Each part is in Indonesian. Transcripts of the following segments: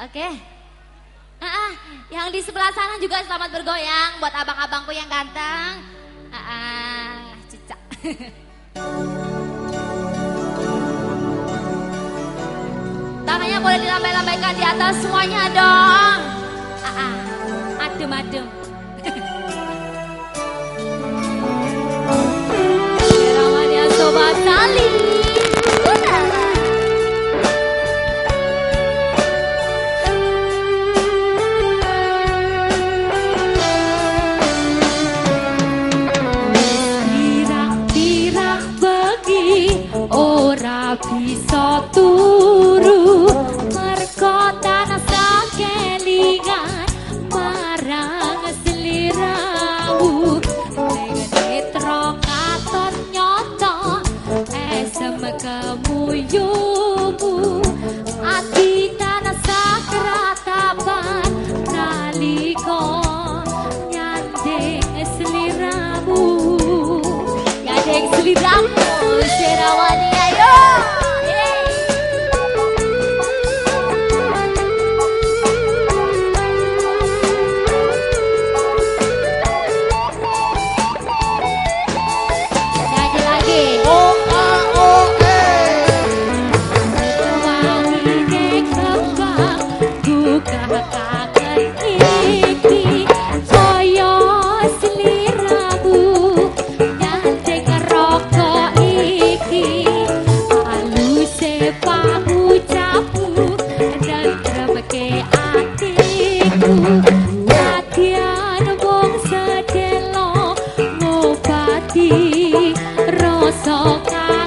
Oke. Ah, ah, yang di sebelah sana juga selamat bergoyang buat abang-abangku yang ganteng. Ah, ah, cicak. Tangannya boleh dilambai-lambaikan di atas semuanya dong. Ah, ah, adem-adem. bisa turu merga tanah sakelingan marang selirahu รอสอกา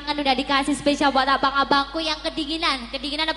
kangen udah dikasih spesial buat abang-abangku yang kedinginan. Kedinginan